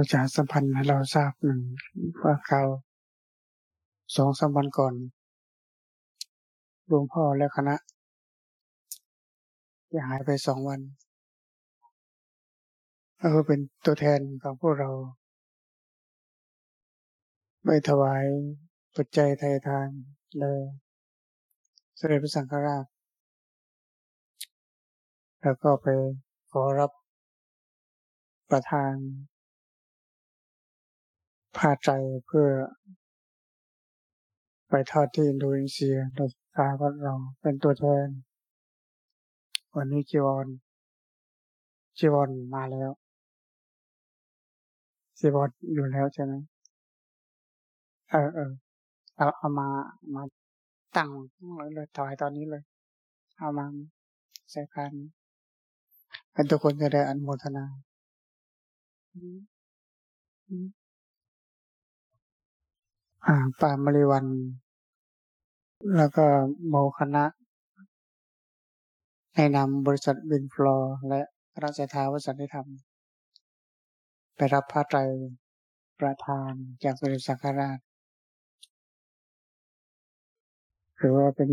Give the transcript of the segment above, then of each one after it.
ประชาสัมพันธ์ให้เราทราบหนึ่งว่าเขาสองสามวันก่อนหลวงพ่อและคณะจะหายไปสองวันก็เป็นตัวแทนของพวกเราไม่ถวายปัจจัยไทยทานเลยสเด็จพระสังฆราช แล้วก็ไปขอรับประทาน ผ้าใจเพื่อ ไปทอดที่อินโดนีเซียโดยกาวัดเราเป็นตัวแทน วันนี้จีวรจีวรมาแล้วจีวรอยู่แล้วใช่ไหมเออเออเอาเอามามาตั้งเลยถวายตอนนี้เลย เอามาใส่พานให้ทุกคนจะได้อนโมทนาอ่า ป่ามริวัน แล้วก็โมคณะในนามบริษัทบินฟลอร์และราชทาวสันติธรรม ไปรับพระไตรประธานจากสมเด็จสังฆราชถือว่าเป็น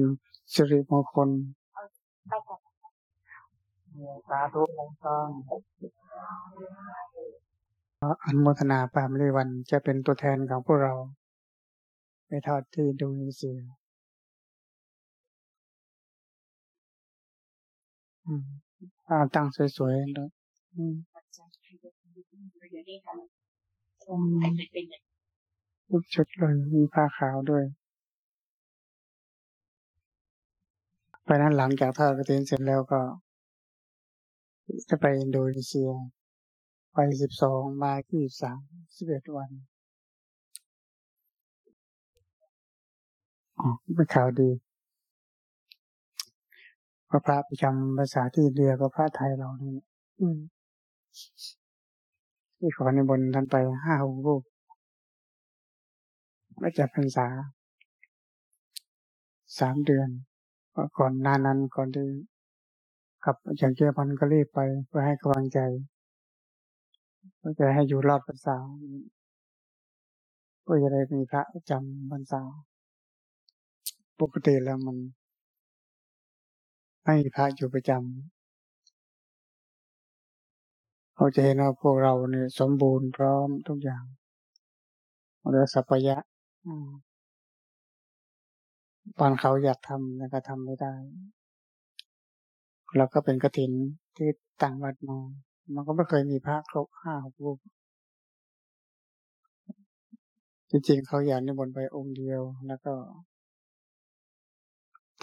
สิริมงคลสาธุมงคลอันโมทนาปามริวันจะเป็นตัวแทนของพวกเราไป ทอดที่อินโดนีเซียอ่าตั้งสวยๆแล้วทุกชุดเลยมีผ้าขาวด้วยเพราะนั้นหลังจากทอดกระถินเสร็จแล้วก็ จะไปอินโดนีเซีย ไปสิบสองมาที่สามสิบเอ็ดวัน เป็นข่าวดีพระพระประจำภาษาที่เดียกับพระไทยเรานี่ที่ขอในบนท่านไปห้าหกรูปไม่จัดพรรษาสามเดือนก่อนนานนั้นก่อนที่ขับอย่างเกียพันก็รีบไปเพื่อให้กำลังใจเพื่อจะให้อยู่รอดพรรษาเพื่อจะได้มีพระจำพรรษา ปกติแล้วมันไม่มีพระอยู่ประจำเขาจะเห็นว่าพวกเราเนี่ยสมบูรณ์พร้อมทุกอย่างเรือสัพยะตอนเขาอยากทำแล้วก็ทำไม่ได้ เราก็เป็นกระถินที่ต่างวัดมามันก็ไม่เคยมีพระครบห้าหกรูปจริงๆเขาอยากนิมนต์ไปองค์เดียวแล้วก็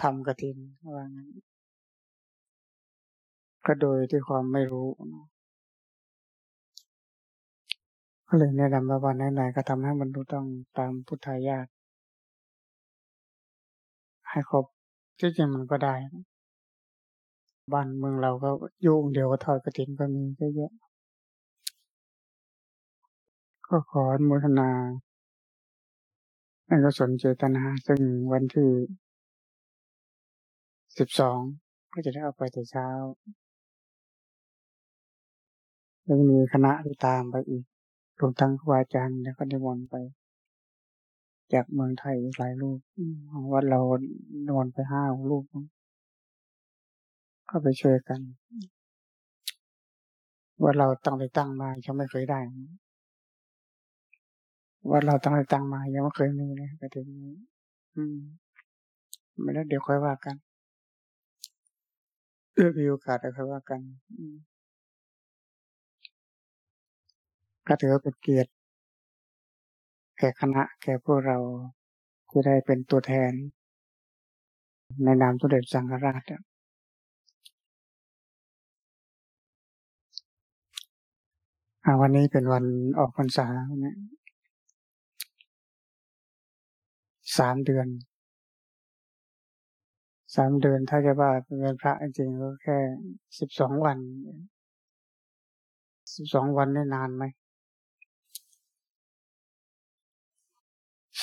ทำกระถินว่างั้น ก็โดยที่ความไม่รู้ก็เลยแนะนำว่าวันไหนๆก็ทำให้มันรู้ต้องตามพุทธายาตให้ครบที่จริงมันก็ได้บ้านเมืองเราก็ยุ่งเดียวก็ทอดกระถินก็มีเยอะก็ขออนุโมทนาในกุศลเจตนา ซึ่งวันที่ สิบสองก็จะได้เอาไปแต่เช้า แล้วมีคณะที่ตามไปอีกรวมทั้งครูอาจารย์แล้วก็ได้มนไป จากเมืองไทยหลายรูปวัดเรานอนไปห้ารูปก็ไปช่วยกัน ว่าเราตั้งไปตั้งมายังไม่เคยได้ ว่าเราตั้งไปตั้งมายังไม่เคยมีเลยไปถึงนี้ อืมไม่ได้เดี๋ยวค่อยว่ากัน เอื้อมีโอกาสเดี๋ยวค่อยว่ากันก็ถือว่าเป็นเกียรติแก่คณะแก่พวกเราที่ได้เป็นตัวแทน ในนามสมเด็จสังฆราชวันนี้เป็นวันออกพรรษาเนี่ยสามเดือน สามเดือนถ้าจะว่าเป็นวันพระจริงก็แค่สิบสองวันสิบสองวันได้นานไหม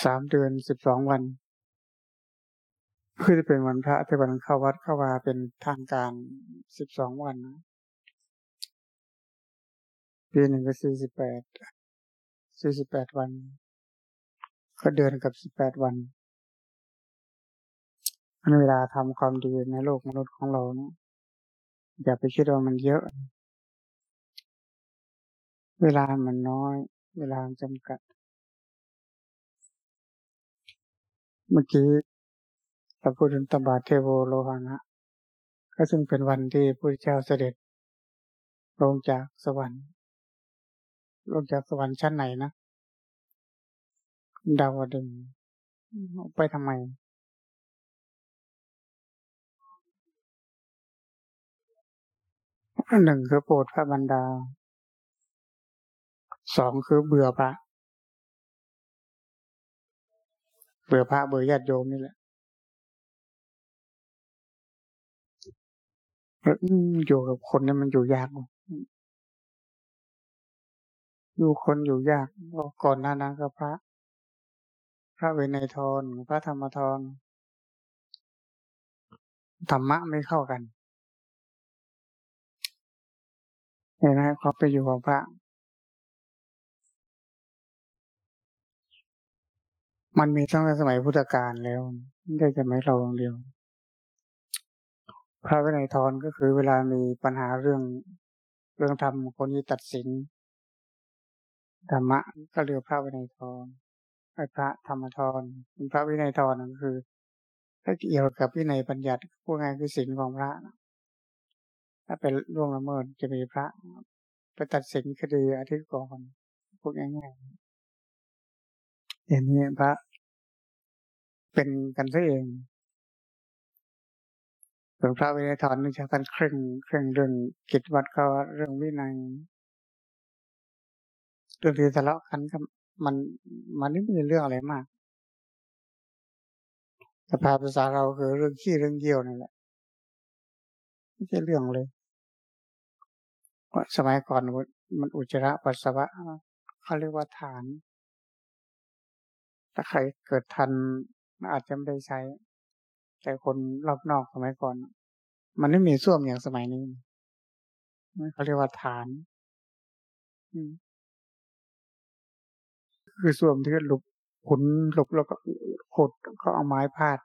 สามเดือนสิบสองวันคือจะเป็นวันพระที่วันเข้าวัดเข้าวาเป็นทางการสิบสองวันปีหนึ่งก็สี่สิบแปดสี่สิบแปดวัน ก็เดือนกับสิบแปดวัน นเวลาทำความดีในโลกมนุษย์ของเราเนี่ยอย่าไปคิดว่ามันเยอะ เวลามันน้อย เวลาจำกัด เมื่อกี้เราพูดถึงตบาทเทโวโลหานะ ก็ซึ่งเป็นวันที่พระเจ้าเสด็จ ลงจากสวรรค์ ลงจากสวรรค์ชั้นไหนนะดาวดึงไปทำไม หนึ่งคือโปรดพระบรรดา สองคือเบื่อพระ เบื่อพระเบื่อญาติโยมนี่แหละอยู่กับคนนี่มันอยู่ยากอยู่คนอยู่ยากก่อนหน้านั้นก็พระ พระเวนยทรพระธรรมทรธรรมะไม่เข้ากัน เห็นไหมเขาไปอยู่กับพระมันมีตั้งแต่สมัยพุทธกาลแล้วไม่ได้สมัยเราเดียว พระวินัยทรก็คือเวลามีปัญหาเรื่องเรื่องธรรมคนที่ตัดสินธรรมะก็เรียกพระวินัยทรไอ้พระธรรมทรพระวินัยทรนั่นคือถ้าเกี่ยวกับวินัยปัญญัติพูดง่ายคือศีลของพระ ถ้าเป็นร่วงละเมิดจะมีพระไปตัดสินคดีอาทิตย์ก่อนพูดง่ายๆอย่างนี้พระเป็นกันซะเองส่วนพระวินัยทอนนี่ใช้กันเคร่งเคร่งเรื่องกิจวัตรก็เรื่องวินัยเรื่องที่ทะเลาะกันก็มันมันไม่มีเรื่องอะไรมากสภาภาษาเราคือเรื่องขี้เรื่องเยี่ยวนั่นแหละไม่ใช่เรื่องเลย สมัยก่อนมันอุจจาระปัสสาวะเขาเรียกว่าฐาน ถ้าใครเกิดทันอาจจะไม่ได้ใช้ แต่คนรอบนอกสมัยก่อน มันไม่มีส้วมอย่างสมัยนี้เขาเรียกว่าฐานคือส้วมที่หลุบขุนหลุบแล้วก็ขดเขาเอาไม้พาด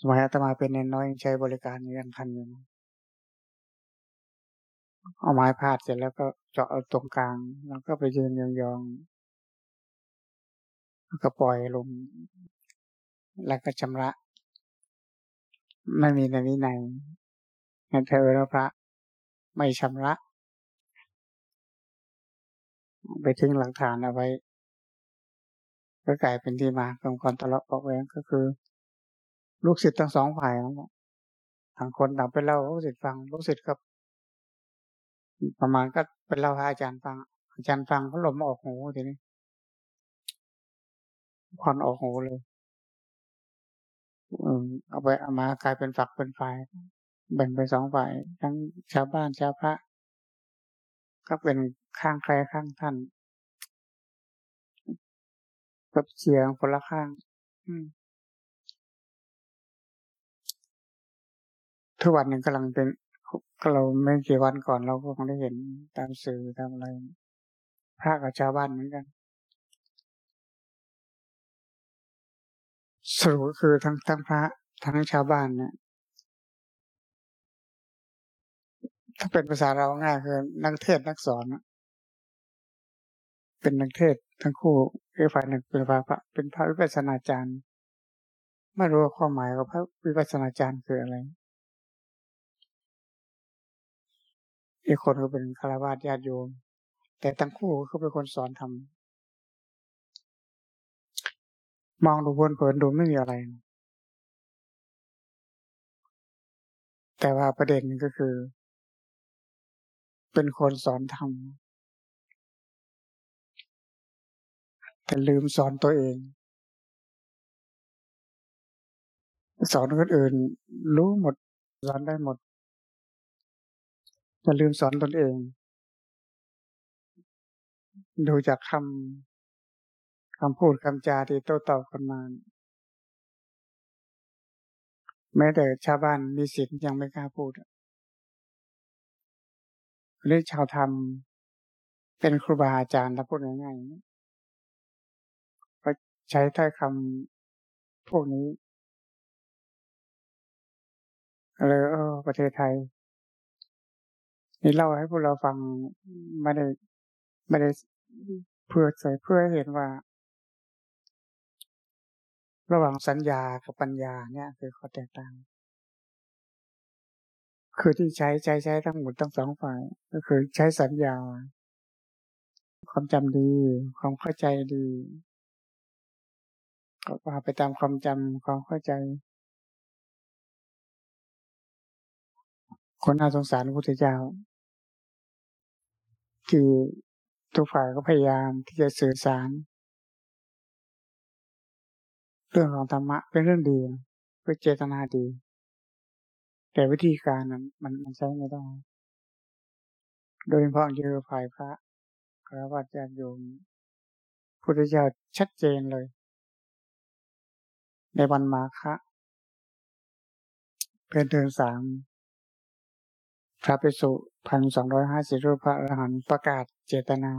สมัยอาตมาเป็นน้อยใช้บริการยังทันอยู่ เอาไม้พาดเสร็จแล้วก็เจาะตรงกลาง แล้วก็ไปยืนยองๆแล้วก็ปล่อยลง แล้วก็ชำระไม่มีในวินัยงั้นเธอแล้วพระ ไม่ชำระ ไปทิ้งหลักฐานเอาไว้ ก็กลายเป็นที่มาของความทะเลาะเบาแวงก็คือ ลูกศิษย์ทั้งสองฝ่ายทางคนต่างไปเล่าลูกศิษย์ฟังลูกศิษย์ก็ ประมาณก็เป็นเล่าให้อาจารย์ฟัง อาจารย์ฟังเขาลมออกหูทีนี้ควันออกหูเลยเอาไปเอามากลายเป็นฝักเป็นฝ่ายแบ่งไปสองฝ่าย ทั้งชาวบ้านชาวพระ ก็เป็นข้างใครข้างท่านกับเสียงคนละข้างทุกวันนี้กำลังเป็น ก็เราไม่กี่วันก่อนเราก็คงได้เห็นตามสื่อตามอะไรพระกับชาวบ้านเหมือนกัน สรุปคือทั้งทั้งพระทั้งชาวบ้านเนี่ยถ้าเป็นภาษาเราง่ายคือนักเทศนักสอนเป็นนักเทศทั้งคู่เอฝ่ายหนึ่งเป็นพระเป็นพระวิปัสสนาจารย์ ไม่รู้ความหมายของพระวิปัสสนาจารย์คืออะไร อีกคนก็เป็นคารวะญาติโยม แต่ทั้งคู่เขาเป็นคนสอนทำมองดูเพลินดูไม่มีอะไร แต่ว่าประเด็นก็คือ เป็นคนสอนทำแต่ลืมสอนตัวเองสอนคนอื่น รู้หมดสอนได้หมด อย่าลืมสอนตนเอง ดูจากคำคำพูดคำจาที่โต้ตอบกันมาแม้แต่ชาวบ้านมีสิทธิ์ยังไม่กล้าพูดเรื่อชาวธรรมเป็นครูบาอาจารย์ถ้าพูดง่ายๆก็ใช้ถ้อยคำพวกนี้เลยเออประเทศไทย นี่เล่าให้พวกเราฟังไม่ได้ไม่ได้เพื่อใส่เพื่อเห็นว่า ระหว่างสัญญากับปัญญาเนี่ย คือข้อแตกต่าง คือที่ใช้ใช้ใช้ทั้งหมดทั้งสองฝ่าย ก็คือใช้สัญญา ความจำดี ความเข้าใจดีก็ว่าไปตามความจำความเข้าใจ คนน่าสงสารพระพุทธเจ้า คือทุกฝ่ายก็พยายามที่จะสื่อสาร เรื่องของธรรมะเป็นเรื่องดีเพื่อเจตนาดี แต่วิธีการนั้นมันมันใช้ไม่ได้ โดยเฉพาะเยอฝ่ายพระครวัตญาติโยมพุทธเจ้าชัดเจนเลย ในวันมาฆะเป็นเดือนสามพระภิกษุ พันสองร้อยห้าสิบรูปพระอรหันต์ประกาศเจตนา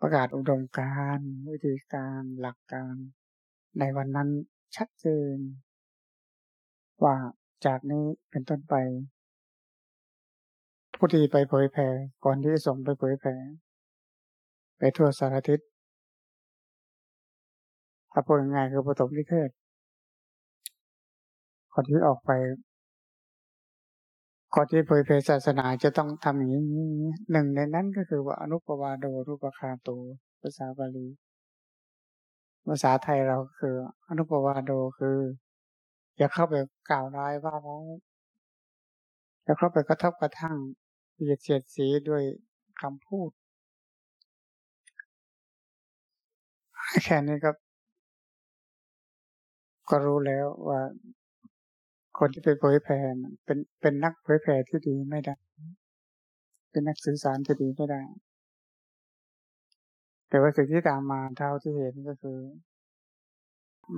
ประกาศอุดมการวิธีการหลักการ ในวันนั้นชัดเจนว่าจากนี้เป็นต้นไป ผู้ที่ไปเผยแผ่ก่อนที่จะส่งไปเผยแผ่ไปทั่วสารทิศถ้าพูดง่ายคือประสบนิเทศคนที่ออกไป ก่อนที่เผยแผ่ศาสนาจะต้องทำอย่างนี้หนึ่งในนั้นก็คือว่าอนุปวาโดรูปคาโตภาษาบาลีภาษาไทยเราคือ อนุปวาโดคือ อย่าเข้าไปกล่าวร้ายว่าร้ายอย่าเข้าไปกระทบกระทั่งเหยียดเสียดสีด้วยคำพูด แค่นี้ก็ก็รู้แล้วว่า คนที่ไปเผยแผ่เป็นเป็นนักเผยแผ่ที่ดีไม่ได้ เป็นนักสื่อสารที่ดีไม่ได้ แต่ว่าสิ่งที่ตามมาเท่าที่เห็นก็คือ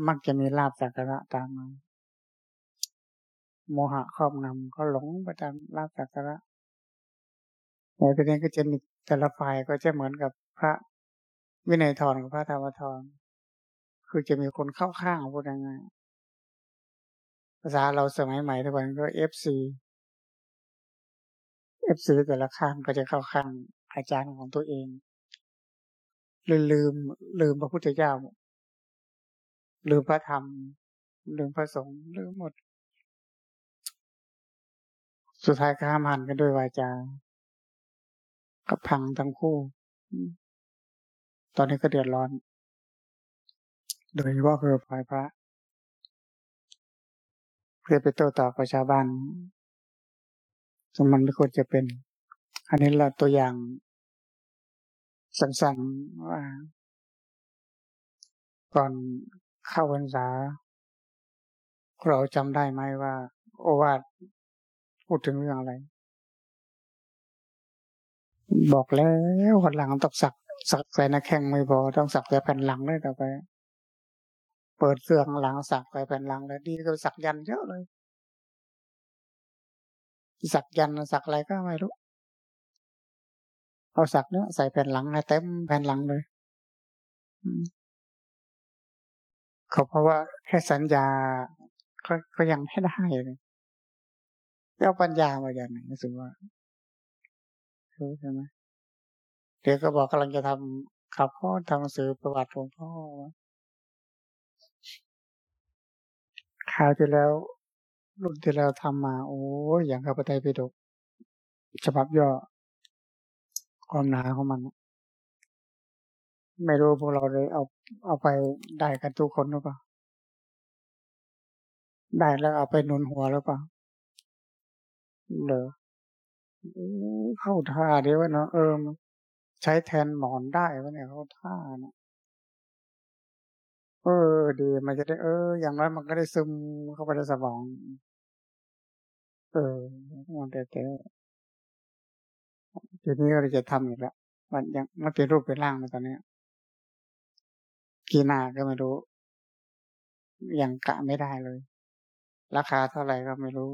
มักจะมีลาภสักการะตามมา โมหะครอบงำก็หลงไปตามลาภสักการะแล้วทีนี้ก็จะมีแต่ละฝ่ายก็จะเหมือนกับพระวินัยทรกับพระธรรมทรคือจะมีคนเข้าข้างพูดง่าย ภาษาเราสมัยใหม่ทุกวันก็ FC FC แต่ละข้างก็จะเข้าข้างอาจารย์ของตัวเองลืมลืมลืมพระพุทธเจ้า ลืมพระธรรม ลืมพระสงฆ์ลืมหมด สุดท้ายก็ห้ำหั่นกันด้วยวาจาก็พังทั้งคู่ ตอนนี้ก็เดือดร้อน โดยเฉพาะคือฝ่ายพระ พื่อไปโต้ตอบกับชาวบ้านสมันไม่ควรจะเป็น อันนี้เราตัวอย่างสั้นๆว่าก่อนเข้าพรรษา เราจำได้ไหมว่า โอวาทพูดถึงเรื่องอะไร บอกแล้ววันหลังต้องสักสักใส่หน้าแข้งไม่พอต้องสักแต่แผ่นหลังเลยต่อไป เปิดเครื่องหลังสักไปแผ่นหลังแล้วดีก็สักยันเยอะเลย สักยันสักอะไรก็ไม่รู้ เอาสักเนี้ยใส่แผ่นหลังให้เต็มแผ่นหลังเลยเขาเพราะว่าแค่สัญญาก็ก็ยังไม่ได้เลยเอาปัญญามาอย่างไหนรู้สึกว่ารู้ใช่ไหมเดี๋ยวก็บอกกำลังจะทำขับข้อทำหนังสือประวัติหลวงพ่อ คราวที่แล้วรุ่นที่แล้วทำมา โอ้ยอย่างข้าพเจ้าไปดกฉบับย่อความหนาของมัน ไม่รู้พวกเราเลยเอาเอาไปได้กันทุกคนหรือเปล่าได้แล้วเอาไปนุนหัวหรือเปล่าเหรอเข้าท่าเดียวเนาะเออใช้แทนหมอนได้วะเนี่ยเข้าท่าเนี่ย เออ ดีมันจะได้ เออ อย่างน้อยมันก็ได้ซึมเข้าไปในสมอง เออมันแต่แต่ทีนี้เราจะทำอีกแล้วมันยังมันเป็นรูปเป็นร่างในตอนนี้กีนาก็ไม่รู้ ยังกะไม่ได้เลย ราคาเท่าไหร่ก็ไม่รู้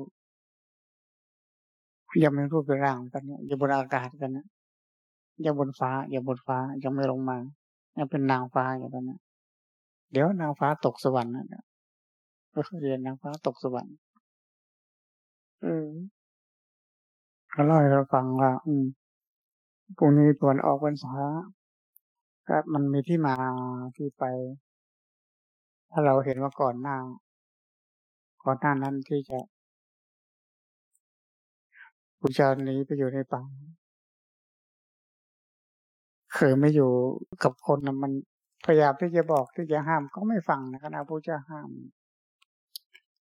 ยังไม่รูปเป็นร่างตอนนี้อยู่บนอากาศกันนะยังบนฟ้ายังบนฟ้ายังไม่ลงมายังเป็นนางฟ้าอยู่ตอนนี้ เดี๋ยวนางฟ้าตกสวรรค์นะก็เรียนนางฟ้าตกสวรรค์เออเขาเล่าให้เราฟังว่า อืมพรุ่งนี้ตวนออกวันษาก็มันมีที่มาที่ไป ถ้าเราเห็นว่าก่อนหน้า ก่อนหน้านั้นที่จะพุทธเจ้านี้ไปอยู่ในป่าเคยไม่อยู่กับคนนะมัน พยายามที่จะบอกที่จะห้ามก็ไม่ฟังนะคณะพระเจ้าห้าม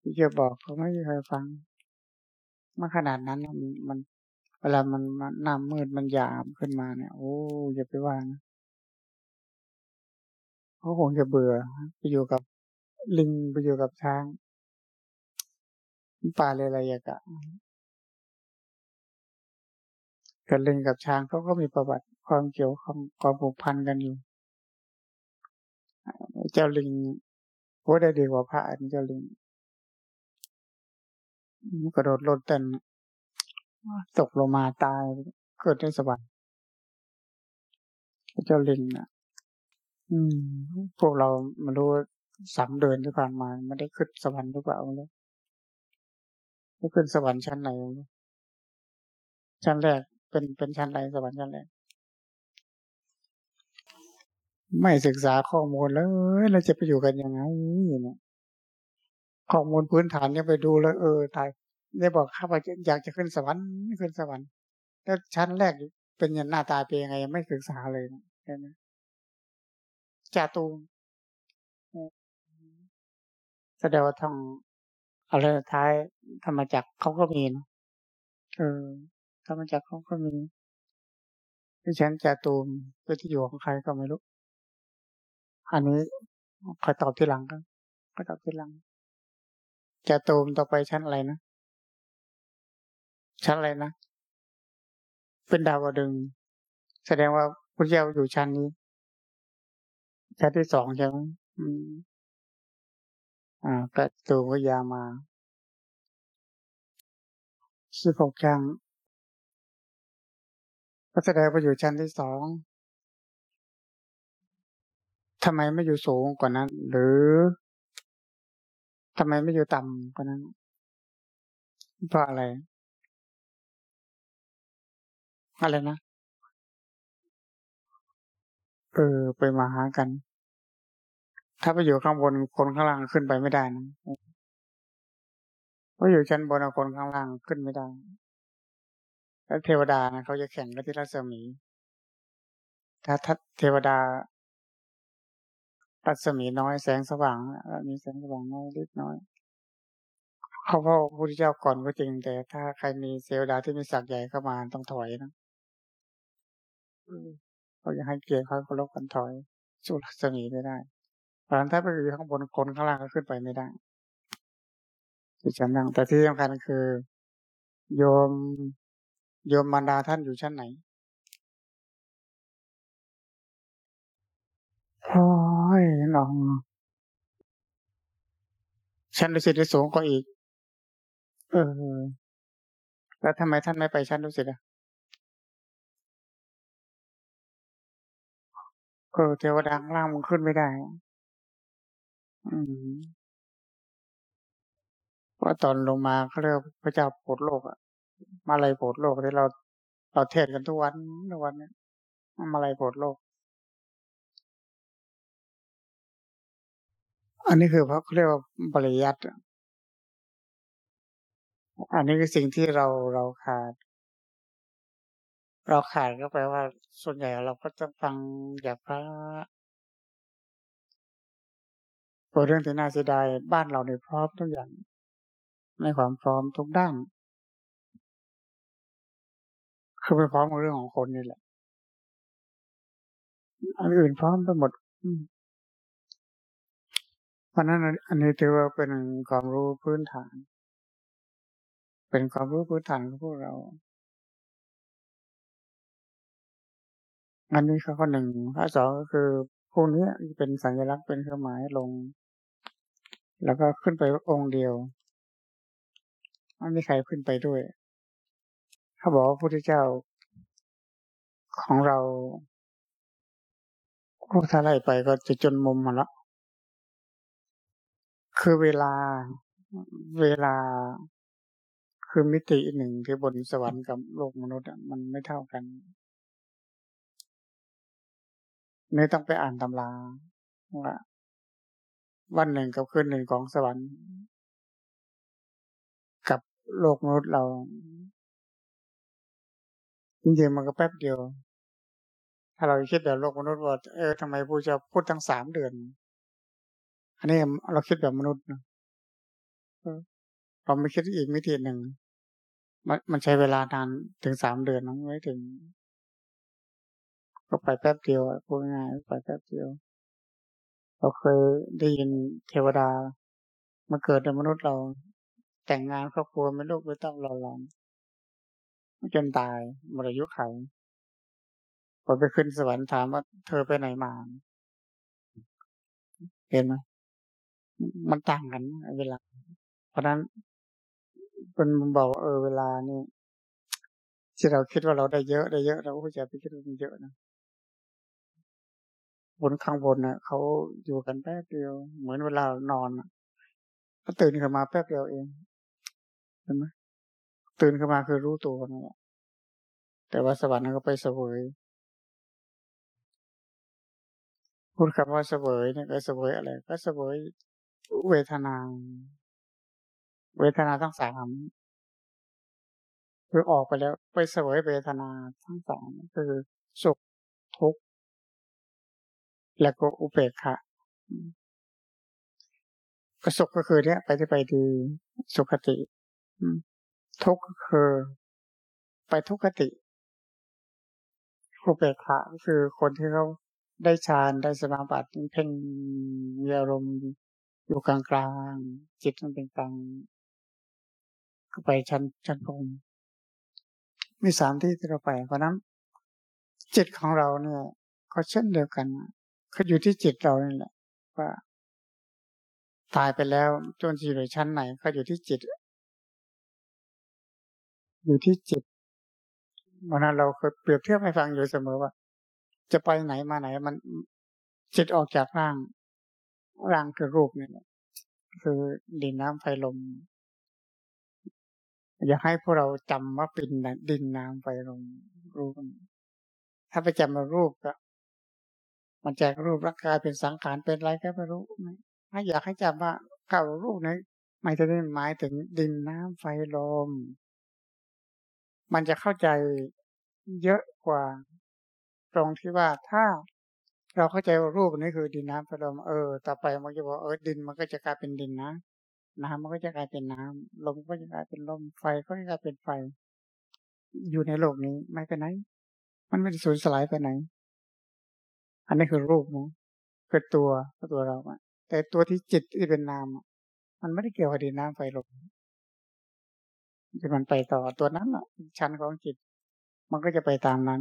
ที่จะบอกเขาไม่เคยฟังมาขนาดนั้นมันมันเวลามันน้ำมืดมันหยาบขึ้นมาเนี่ย โอ้อย่าไปว่านะเขาคงจะเบื่อไปอยู่กับลิงไปอยู่กับช้างป่าเลยอะไรอย่างเงี้ยกับลิงกับช้างเขาก็มีประวัติความเกี่ยวข้องความผูกพันกันอยู่ เจ้าลิงโอ้ได้ดีกว่าพระอันเจ้าลิงกระโดดลดเต้นตกลงมาตายเกิดในสวรรค์เจ้าลิงนะ่ะอืม พวกเรามารู้สามเดือนที่ผ่านมาไม่ได้ขึ้นสวรรค์หรือเปล่าเลยไม่ขึ้นสวรรค์ชั้นไหนชั้นแรกเป็นเป็นชั้นไรสวรรค์ชั้นแรก ไม่ศึกษาข้อมูลแล้วเราจะไปอยู่กันยังไงเนี่ยข้อมูลพื้นฐานเนี่ยไปดูแล้ว เออตายได้บอกข้าพเจ้าอยากจะขึ้นสวรรค์ขึ้นสวรรค์แล้วชั้นแรกเป็นยังหน้าตาเป็นยังไงไม่ศึกษาเลยนะใช่ไหมจาตูมแสดงว่าท้องอะไรท้ายธรรมจักเขาก็มีนะเออธรรมจักเขาก็มีที่ฉันจาตูมเป็ที่อยู่ของใครก็ไม่รู้ อันนี้คอยตอบทีหลังกันคอยตอบทีหลังจะตูมต่อไปชั้นอะไรนะ ชั้นอะไรนะ เป็นดาวดึง แสดงว่าพระเจ้าอยู่ชั้นนี้ ชั้นที่สองใช่ไหมอ่าก็ตูก็ยามาสิบหกชั้นก็แสดงว่าอยู่ชั้นที่สอง ทำไมไม่อยู่สูงกว่านั้น หรือทำไมไม่อยู่ต่ำกว่านั้น เพราะอะไร อะไรนะ เออ ไปมาหากัน ถ้าไปอยู่ข้างบนคนข้างล่างขึ้นไปไม่ได้นะเพราะอยู่ชั้นบนคนข้างล่างขึ้นไม่ได้ แล้วเทวดานะเขาจะแข่งกันที่รัศมี ถ้าทัเทวดา รัศมีน้อยแสงสว่าง มีแสงสว่างน้อยเล็กน้อยเขาพระพุทธเจ้าก่อนก็จริง แต่ถ้าใครมีเซลดาที่มีศักย์ใหญ่เข้ามาต้องถอยนะเขาอยากให้เกียรติเขาเคารพกันถอย สู้รัศมีไม่ได้เพราะฉะนั้นถ้าไปอยู่ข้างบนคนข้างล่างก็ขึ้นไปไม่ได้ที่ชั้นนั่งแต่ที่สำคัญคือ โยมโยมมารดาท่านอยู่ชั้นไหน โอ้ยน้องชั้นดุสิตสูงกว่าอีก เออ แล้วทำไมท่านไม่ไปชั้นดุสิตอะเออเทวดาล่างมันขึ้นไม่ได้ อืมว่าตอนลงมาเขาเรียกพระเจ้าโปรดโลกอะมาลายโปรดโลกที่เราเราเทศกันทุกวันทุกวันเนี่ยมาลายโปรดโลก อันนี้คือเขาเรียกว่าปริยัติอันนี้คือสิ่งที่เราเราขาด เราขาดก็แปลว่า ส่วนใหญ่เราก็จะฟังจากพระเรื่องที่น่าเสียดายบ้านเราในพร้อมทุกอย่างในความพร้อมทุกด้าน คือไปพร้อมกับเรื่องของคนนี่แหละอันอื่นพร้อมไปหมด พราะนั้นอันนี้ถือว่าเป็นความรู้พื้นฐาน เป็นความรู้พื้นฐานของพวกเรา อันนี้ข้อหนึ่งข้อสองก็คือพวกนี้เป็นสัญลักษณ์เป็นเครื่องหมายลง แล้วก็ขึ้นไปองค์เดียวไม่มีใครขึ้นไปด้วยเขาบอกว่าพระพุทธเจ้าของเราูถ้าไล่ไปก็จะจนมุมมาแล้ว คือเวลาเวลาคือมิติหนึ่งที่บนสวรรค์กับโลกมนุษย์มันไม่เท่ากันนี่ต้องไปอ่านตำราว่าวันหนึ่งกับคืนหนึ่งของสวรรค์ กับโลกมนุษย์เราจริงๆมันก็แป๊บเดียว ถ้าเราคิดแบบโลกมนุษย์ว่าเออทำไมผู้จะพูดทั้งสามเดือน อันนี้เราคิดแบบมนุษย์เราไม่คิดอีกมิติหนึ่ง มันมันใช้เวลานานถึงสามเดือนนะไม่ถึง ก็ไปแป๊บเดียวพูดง่ายไปแป๊บเดียว เราเคยได้ยินเทวดามาเกิดในมนุษย์เรา แต่งงานครอบครัวไม่ลูกไม่ต้องรอรอจนตายหมดอายุไขพอไปขึ้นสวรรค์ถามว่าเธอไปไหนมา เห็นไหม มันต่างกันเวลา เพราะนั้นเป็นมันบอกว่าเออเวลานี่ที่เราคิดว่าเราได้เยอะได้เยอะเราก็จะไปคิดว่ามันเยอะนะบนข้างบนนะ่ะเขาอยู่กันแป๊บเดียว เหมือนเวลานอนก็ตื่นขึ้นมาแป๊บเดียวเองเห็นไหมตื่นขึ้นมาคือรู้ตัวนะแต่ว่าสวรรค์ก็ไปเสวยพูดคำว่าเสวยเนี่ยก็เสวยอะไร ก็เสวย เวทนา เวทนาทั้งสามคือออกไปแล้ว ไปเสวยเวทนาทั้งสามคือสุขทุกข์แล้วก็อุเบกขาก็สุขก็คือเนี้ยไปที่ไปดีสุขติทุกข์ก็คือ ไปทุกขติอุเบกขาก็คือคนที่เขาได้ฌานได้สมาบัติเพ่งมีอารมณ์ อยู่กลางกลางจิตมันเป็นกลางก็ไปชั้นชั้นพรมมีสามที่ที่เราไป เพราะนั้น จิตของเราเนี่ย ก็เช่นเดียวกันก็อยู่ที่จิตเราเนี่แหละ ว่า ตายไปแล้วจนอยู่ในชั้นไหน ก็อยู่ที่จิต อยู่ที่จิตวันนั้นเราเคยเปรียบเทียบให้ฟังอยู่เสมอว่า จะไปไหนมาไหนมันจิตออกจากร่าง ร่างคือรูปนี่แหละคือดินน้ำไฟลม อยากให้พวกเราจำว่าเป็นดินน้ำไฟลมรูป ถ้าไปจำมารูปก็มันแจกรูปร่างกายเป็นสังขารเป็นอะไรก็ไม่รู้ไหมถ้าอยากให้จำว่าเข้ารูปนี้ไม่ได้หมายถึงดินน้ำไฟลม มันจะเข้าใจเยอะกว่า ตรงที่ว่าถ้า เราเข้าใจว่ารูปนี้คือดินน้ำไฟลมเออต่อไปมันจะบอกเออดินมันก็จะกลายเป็นดินนะน้ำมันก็จะกลายเป็นน้ำลมก็จะกลายเป็นลมไฟก็จะกลายเป็นไฟ อยู่ในโลกนี้ไม่ไปไหน มันไม่ได้สูญสลายไปไหน อันนี้คือรูปนะคือตัวตัวเราอะแต่ตัวที่จิตที่เป็นนามมันไม่ได้เกี่ยวกับดินน้ำไฟลมที่มันไปต่อตัวนั้นอะชั้นของจิต มันก็จะไปตามนั้น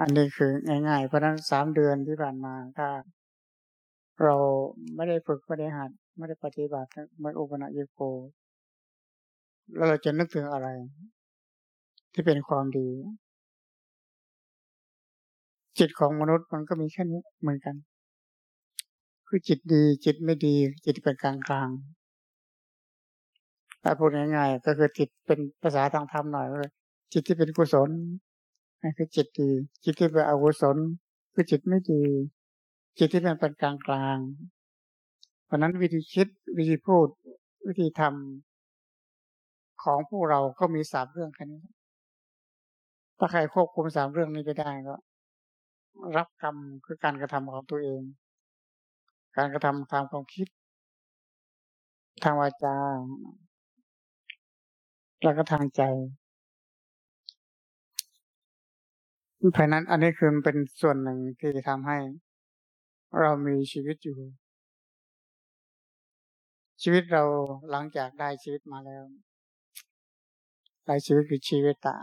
อันนี้คือง่ายๆ เพราะนั้นสามเดือนที่ผ่านมาถ้า เราไม่ได้ฝึกไม่ได้หัด ไม่ได้ปฏิบัติไม่อุปนัยโก แล้วเราจะนึกถึงอะไร ที่เป็นความดี จิตของมนุษย์มันก็มีแค่นี้เหมือนกัน คือจิตดี จิตไม่ดี จิตเป็นกลางกลางถ้าพูดง่ายๆก็คือจิตเป็นภาษาทางธรรมหน่อยเลยจิตที่เป็นกุศล นั่นคือจิตดี จิตที่เป็นอกุศลคือจิตไม่ดี จิตที่เป็นเป็นกลางกลางเพราะนั้นวิธีคิดวิธีพูด วิธีทำของพวกเราก็มีสามเรื่องแค่นี้ถ้าใครควบคุมสามเรื่องนี้ไปได้ก็ รับกรรมคือการกระทำของตัวเอง การกระทำตามความคิด ทางวาจาแล้วก็ทางใจ เพราะนั้นอันนี้คือเป็นส่วนหนึ่งที่ทำให้ เรามีชีวิตอยู่ ชีวิตเราหลังจากได้ชีวิตมาแล้วได้ชีวิตคือชีวิตตา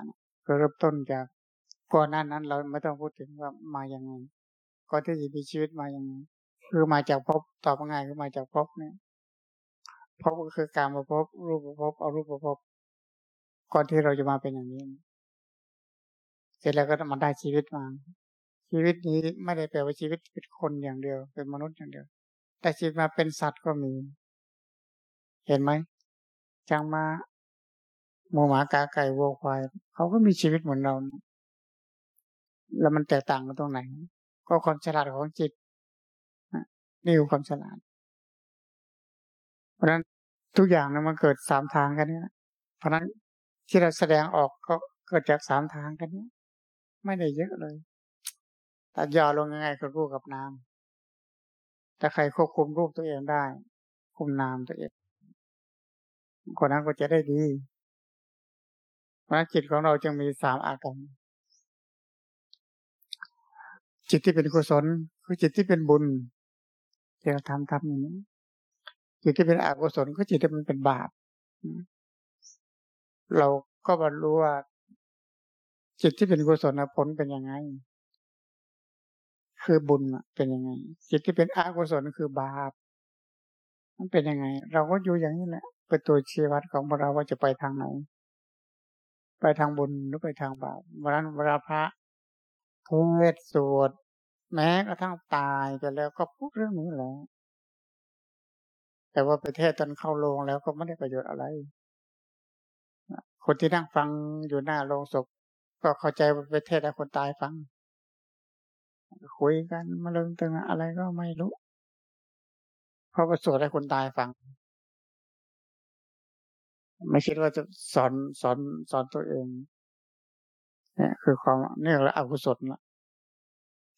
ก็เริ่มต้นจากก่อนหน้านั้น เราไม่ต้องพูดถึงว่ามาอย่างไงก่อนที่จะมีชีวิตมาอย่างไงคือมาจากพบตอบง่ายคือมาจากพบเนี่ยพบก็คือการมาพบรูปพบเอารูปพบก่อนที่เราจะมาเป็นอย่างนี้ เสร็จแล้วก็มันได้ชีวิตมา ชีวิตนี้ไม่ได้แปลว่าชีวิตเป็นคนอย่างเดียว เป็นมนุษย์อย่างเดียว แต่ชีวิตมาเป็นสัตว์ก็มี เห็นไหมจังมาหมูหมากาไก่วัวควายเขาก็มีชีวิตเหมือนเรา แล้วมันแตกต่างกันตรงไหน ก็ความฉลาดของจิตนี่คือความฉลาด เพราะฉะนั้นทุกอย่างนะมันเกิดสามทางกันเนี่ยเพราะฉะนั้นที่เราแสดงออกก็เกิดจากสามทางกันเนี่ย ไม่ได้เยอะเลย ตัดยอลงยังไงก็รู้กับน้ำถ้าใครควบคุมรูปตัวเองได้ คุมนามตัวเองคนนั้นก็จะได้ดีเพราะจิตของเราจึงมีสามอาการจิตที่เป็นกุศลคือจิตที่เป็นบุญที่เราทำทำอย่างนี้จิตที่เป็นอกุศลก็จิตที่มันเป็นบาปเราก็บรรลุว่า จิตที่เป็นกุศลผลเป็นยังไง คือบุญเป็นยังไง จิตที่เป็นอกุศลคือบาปมันเป็นยังไง เราก็อยู่อย่างนี้แหละเป็นตัวชี้วัดของเราว่าจะไปทางไหน ไปทางบุญหรือไปทางบาปวันนั้นเวลาพระเทศสวดแม้กระทั่งตายไปแล้วก็พูดเรื่องนี้แหละแต่ว่าไปเทศตอนเข้าโรงแล้วก็ไม่ได้ประโยชน์อะไรคนที่นั่งฟังอยู่หน้าโรงศพ ก็เข้าใจไปเทศให้คนตายฟัง คุยกันมาเรื่องตึงอะไรก็ไม่รู้เพราะว่าสวดให้คนตายฟัง ไม่คิดว่าจะสอนสอนสอนตัวเองเนี่ยคือความนี่แหละอกุศลละ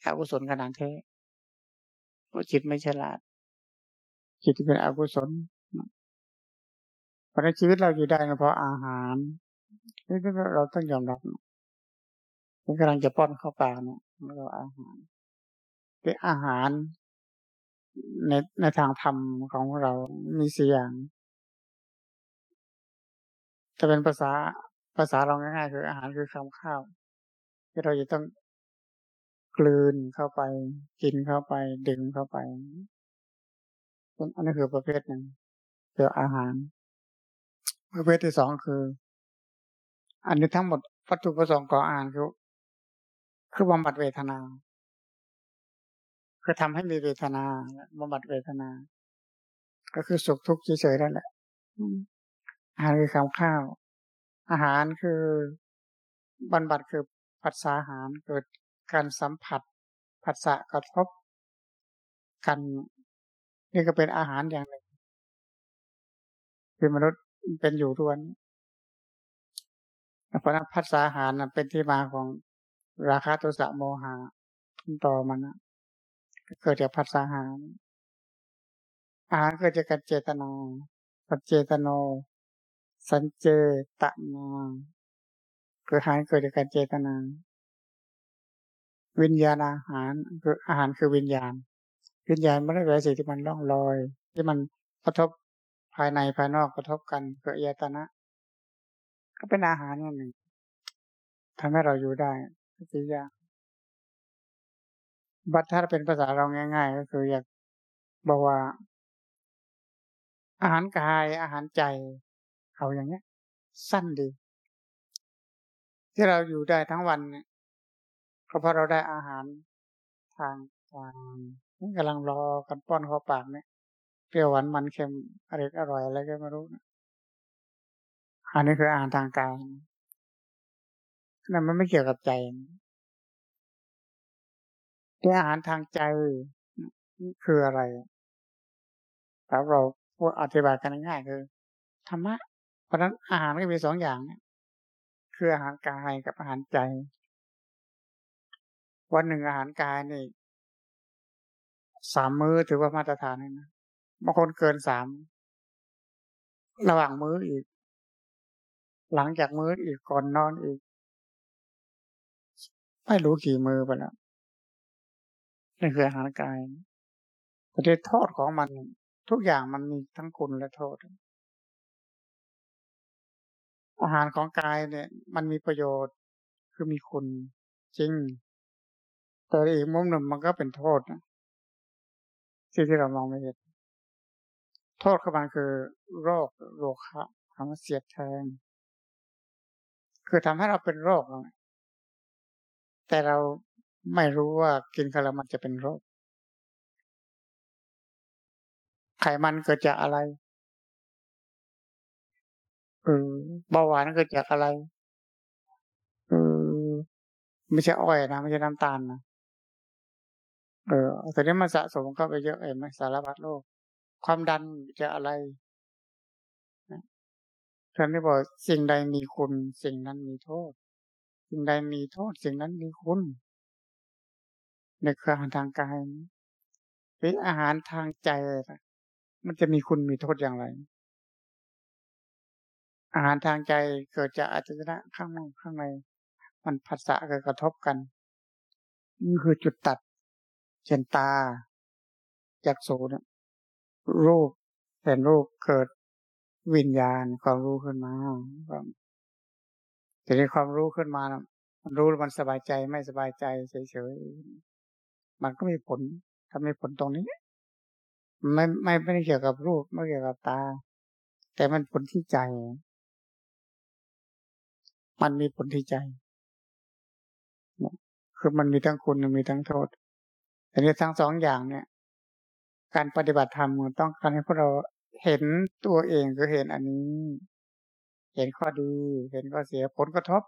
อกุศลขนาดแท้จิตไม่ฉลาด จิตเป็นอกุศลเพราะในชีวิตเราอยู่ได้เพราะอาหารนี่เราต้องยอมรับ กำลังจะป้อนเข้าปากเนี่ยเราอาหารแต่อาหาร ในในทางธรรมของเรามีสี่อย่างจะเป็นภาษาภาษาเราง่ายๆคืออาหารคือคำข้าว ที่เราจะต้องกลืนเข้าไป กินเข้าไป ดึงเข้าไปอันนี้คือประเภทหนึ่งคืออาหาร ประเภทที่สองคือ อันนี้ทั้งหมดวัตถุประสงค์ของอาหารคือ คือบำบัดเวทนา คือทำให้มีเวทนาบำบัดเวทนา ก็คือสุขทุกข์เฉยๆนั่นแหละอาหารคือคำข้าว อาหารคือบำบัดคือปัสสาหารเกิดการสัมผัสผัสสะกระทบกันนี่ก็เป็นอาหารอย่างหนึ่งคือมนุษย์เป็นอยู่ทุกวันเพราะนั้นพัสสาหารเป็นที่มาของ ราคาตุสะโมหะต่อมันนะเกิดจากพัสสาหารอาหารเกิดจากการเจตนาปัจเจตโน สัญเจตนาคืออาหารเกิดจากการเจตนา วิญญาณอาหารคืออาหารคือวิญญาณ วิญญาณไม่ได้แปลสิ่งที่มันล่องลอย ที่มันกระทบภายในภายนอกกระทบกันเกิดยตนะ ก็เป็นอาหารอย่างหนึ่งทำให้เราอยู่ได้ สี่อย่างบัตถ้าเป็นภาษาเราง่าย ๆ ก็คืออยากบอกว่า อาหารกายอาหารใจ เอาอย่างเนี้ย สั้นดี ที่เราอยู่ได้ทั้งวันเนี่ยก็เพราะเราได้อาหารทางทางกำลังรอกันป้อนเข้าปากเนี่ยเปรี้ยวหวานมันเค็มอร่อยอร่อยอะไรก็ไม่รู้นะอันนี้คืออาหารทางกาย นั่นมันไม่เกี่ยวกับใจแต่อาหารทางใจคืออะไรครับเราพูดอธิบายกันง่ายคือธรรมะ เพราะนั้นอาหารก็มีสองอย่างนี่คืออาหารกายกับอาหารใจ วันหนึ่งอาหารกายนี่สามมื้อถือว่ามาตรฐานเลยนะบางคนเกินสามระหว่างมื้ออีก หลังจากมื้ออีกก่อนนอนอีก ไม่รู้กี่มือไปแล้วนี่คืออาหารกายแต่ในโทษของมัน ทุกอย่างมันมีทั้งคุณและโทษ อาหารของกายเนี่ย มันมีประโยชน์คือมีคุณจริง แต่อีกมุมหนึ่งมันก็เป็นโทษนะที่ที่เรามองไม่เห็นโทษของมันคือโรคโรคะทำให้เสียดแทง คือทำให้เราเป็นโรค แต่เราไม่รู้ว่ากินเข้าแล้วมันจะเป็นโรค ไขมันเกิดจากอะไรเออเบาหวานเกิดจากอะไรเออไม่ใช่อ้อยนะไม่ใช่น้ำตาลนะเออแต่นี้มันสะสมเข้าไปเยอะเองไหมสารพัดโรคความดันจะอะไรท่านได้บอกสิ่งใดมีคุณ สิ่งนั้นมีโทษ สิ่งใดมีโทษสิ่งนั้นมีคุณในคืออาหารทางกายหรืออาหารทางใจ มันจะมีคุณมีโทษอย่างไร อาหารทางใจเกิดจากอาจนะข้างนอกข้างใน มันผัสสะกระทบกันนี่คือจุดตัด เช่นตา จากโสนรูปเห็นรูปเกิดวิญญาณความรู้ขึ้นมา แต่ในความรู้ขึ้นมามันรู้แล้วมันสบายใจไม่สบายใจเฉยๆมันก็มีผลทำให้ผลตรงนี้ไม่ไม่ไม่ได้เกี่ยวกับรูปไม่เกี่ยวกับตา แต่มันผลที่ใจ มันมีผลที่ใจ คือมันมีทั้งคุณมีทั้งโทษแต่ในทั้งสองอย่างเนี่ย การปฏิบัติธรรมต้องการให้พวกเราเห็นตัวเองก็เห็นอันนี้ เห็นข้อดีเห็นข้อเสียผลกระทบ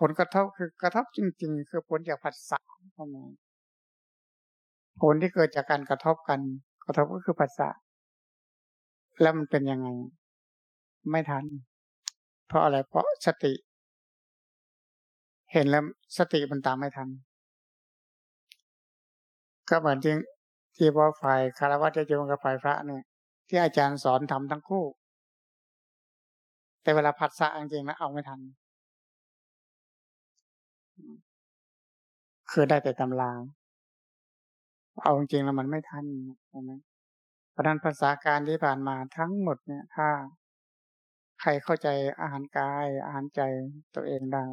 ผลกระทบคือกระทบจริง ๆ คือผลจากผัสสะเข้ามาผลที่เกิดจากการกระทบกัน กระทบก็คือผัสสะแล้วมันเป็นยังไง ไม่ทัน เพราะอะไรเพราะสติ เห็นแล้วสติมันตามไม่ทันก็เหมือนจริงที่ว่าฝ่ายคารวะจะโยงกับฝ่ายพระเนี่ยที่อาจารย์สอนทำทั้งคู่ แต่เวลาผัดสะจริงๆนะเอาไม่ทัน คือได้แต่ตำราเอาจริงๆแล้วมันไม่ทันใช่ไหมเพราะนั้นภาษาการที่ผ่านมาทั้งหมดเนี่ย ถ้า ใครเข้าใจอาหารกาย อาหารใจตัวเองได้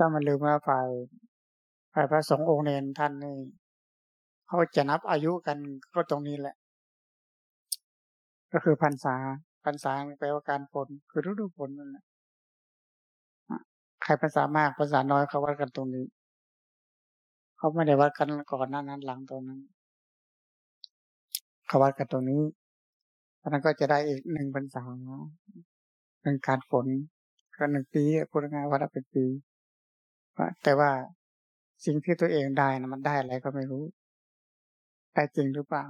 ต้องมาลืมว่าฝ่ายฝ่ายพระสงฆ์องค์เนนท่านนี่เขาจะนับอายุกันก็ตรงนี้แหละ ก็คือพรรษา พรรษาแปลว่าการผลคือฤดูฝนนั่นแหละใครภาษามากภาษาน้อยเขาวัดกันตรงนี้ เขาไม่ได้วัดกันก่อนนั้นนั้นหลังตรงนั้นเขาวัดกันตรงนี้เพราะนั้นก็จะได้อีกหนึ่งพรรษาเป็นการฝนก็หนึ่งปีพูดง่ายว่าเป็นปีแต่ว่าสิ่งที่ตัวเองได้นะมันได้อะไรก็ไม่รู้ได้จริงหรือเปล่า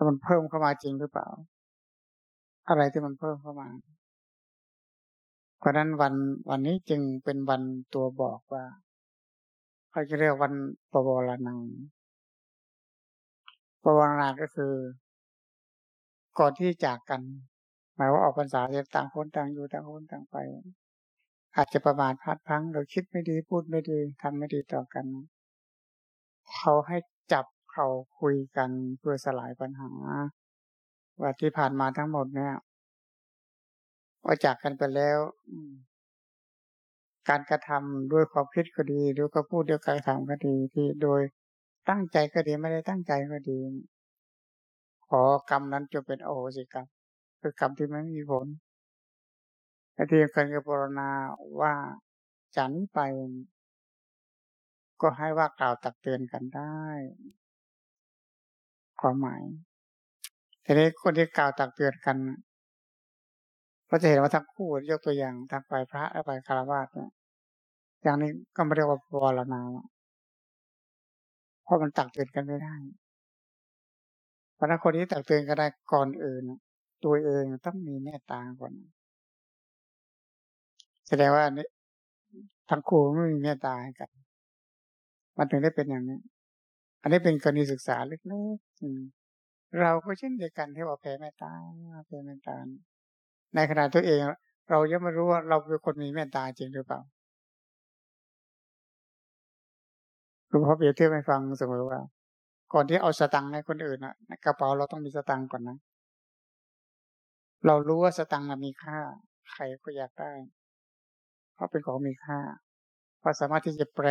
แต่มันเพิ่มเข้ามาจริงหรือเปล่า อะไรที่มันเพิ่มเข้ามา เพราะนั้นวันวันนี้จึงเป็นวันตัวบอกว่าเขาจะเรียกวันปวารณาปวารณาก็คือ ก่อนที่จากกัน หมายว่าออกพรรษาจะต่างคนต่างอยู่ต่างคนต่างไป อาจจะประมาทพลาดพังหรือคิดไม่ดีพูดไม่ดีทำไม่ดีต่อกันเขาให้จับ เขาคุยกันเพื่อสลายปัญหา ว่าที่ผ่านมาทั้งหมดเนี่ยว่าจากกันไปแล้วการกระทำด้วยความคิดก็ดีด้วยก็พูดด้วยการกระทำก็ดีที่โดยตั้งใจก็ดีไม่ได้ตั้งใจก็ดี ขอกรรมนั้นจะเป็นโอสิกรรมคือกรรมที่ไม่มีผลแต่ที่กันกับปรณาว่าจากนี้ไป ก็ให้ว่ากล่าวตักเตือนกันได้ ความหมายทีนี้คนที่กล่าวตักเตือนกันก็จะเห็นว่าทั้งคู่ยกตัวอย่างทางฝ่ายพระและฝ่ายคารวะเนี่ยอย่างนี้ก็ไม่เรียกว่าปวารณาเพราะมันตักเตือนกันไม่ได้เพราะนั้นคนที่ตักเตือนกันได้ก่อนอื่นตัวเองต้องมีเมตตาก่อนแสดงว่าทั้งคู่ไม่มีเมตตาให้กัน มันถึงได้เป็นอย่างนี้ อันนี้เป็นกรณีศึกษาเล็กๆเราก็เช่นเดียวกันที่ว่าแผ่เมตตาแผ่เมตตา ในขณะตัวเอง เรายังไม่รู้ว่าเราเป็นคนมีเมตตาจริงหรือเปล่าหลวงพ่อเปรียบเทียบให้ฟังเสมอว่า ก่อนที่เอาสตังค์ให้คนอื่นอะในกระเป๋าเราต้องมีสตังค์ก่อนนะ เรารู้ว่าสตังค์มีค่า ใครก็อยากได้ เพราะเป็นของมีค่า เพราะสามารถที่จะแปล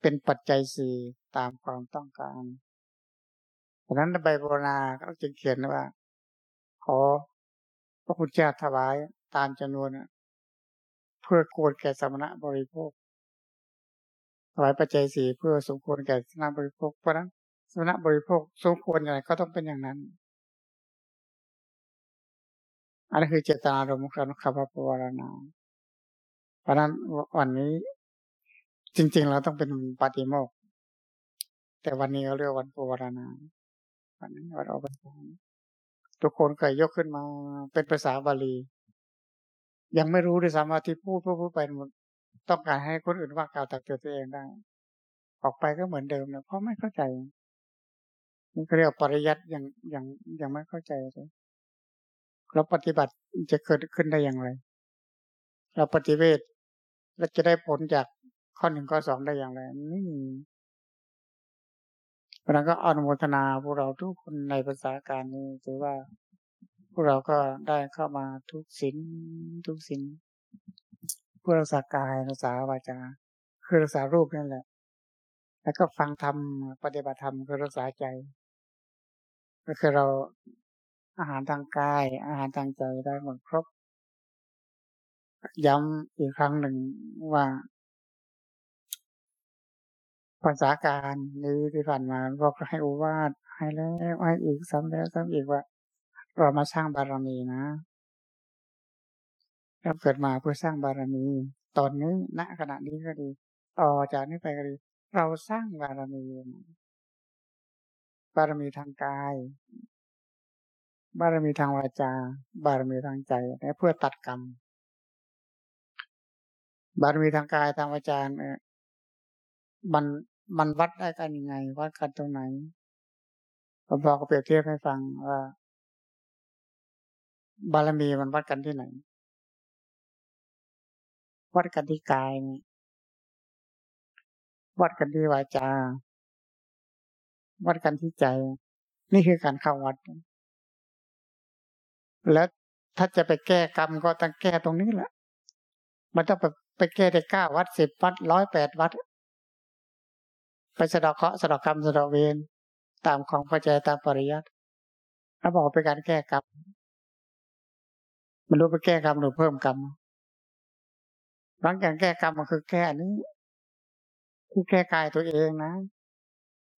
เป็นปัจจัยสี่ตามความต้องการเพราะนั้นใบโบราณเขาจึงเขียนว่า ขอพระพุทธเจ้าถวายตามจำนวนเพื่อควรแก่สมณะบริโภคถวายปัจจัยสี่เพื่อสมควรแก่สมณะบริโภคเพราะนั้นสมณะบริโภคสมควรอย่างไรก็ต้องเป็นอย่างนั้นอันนี้คือเจตนารมณ์ของคำปวารณาเพราะนั้นวันนี้ จริง ๆ เราต้องเป็นปฏิโมกแต่วันนี้เราเรียกวันปวารณาวันนี้นวันออกพรรษาทุกคนเคยยกขึ้นมา เป็นภาษาบาลี ยังไม่รู้ด้วยซ้ำว่าที่พูดพูดพูดไปต้องการให้คนอื่นว่ากล่าวตักเตือนตัวเองได้ ออกไปก็เหมือนเดิมนะเพราะไม่เข้าใจนี่เรียกปริยัติยังยังยังไม่เข้าใจเลยเราปฏิบัติจะเกิดขึ้นได้อย่างไร เราปฏิเวทเราจะได้ผลจาก ข้อหนึ่งข้อสองได้อย่างไรนี่เพราะนั้นก็อนุโมทนาพวกเราทุกคนในภาษาการนี้ถือว่าพวกเราก็ได้เข้ามาทุกสินทุกสินเพื่อรักษากายรักษาวาจาคือรักษารูปนั่นแหละ แล้วก็ฟังธรรมปฏิบัติธรรมคือรักษาใจ ก็คือเราอาหารทางกาย อาหารทางใจได้หมดครบ ย้ำอีกครั้งหนึ่งว่า ภาษาการนี้ที่ผ่านมาบอกให้อุวาทให้แล้วให้อีกซ้ำแล้วซ้ำอีกว่า เรามาสร้างบารมีนะเราเกิดมาเพื่อสร้างบารมี ตอนนี้ณขณะนี้ก็ดี ต่อจากนี้ไปก็ดี เราสร้างบารมี บารมีทางกาย บารมีทางวาจา บารมีทางใจเพื่อตัดกรรมบารมีทางกายทางวาจาเนี่ย มันมันวัดได้กันยังไง วัดกันตรงไหนผมบอกเปรียบเทียบให้ฟังว่า บารมีมันวัดกันที่ไหน วัดกันที่กายนี่วัดกันที่วาจา วัดกันที่ใจ นี่คือการเข้าวัด แล้วถ้าจะไปแก้กรรมก็ต้องแก้ตรงนี้แหละ มันต้องไปไปแก้ได้เก้าวัดสิบวัดร้อยแปดวัด ไปสะดอกเคราะห์สะดอกกรรมสะดอกเวรตามของพระเจ้าตามปริยัติแล้วบอกเป็นการแก้กรรมมันรู้ไปแก้กรรมหรือเพิ่มกรรมหลังจากแก้กรรมมันคือแก้นี้คือแก้กายตัวเองนะ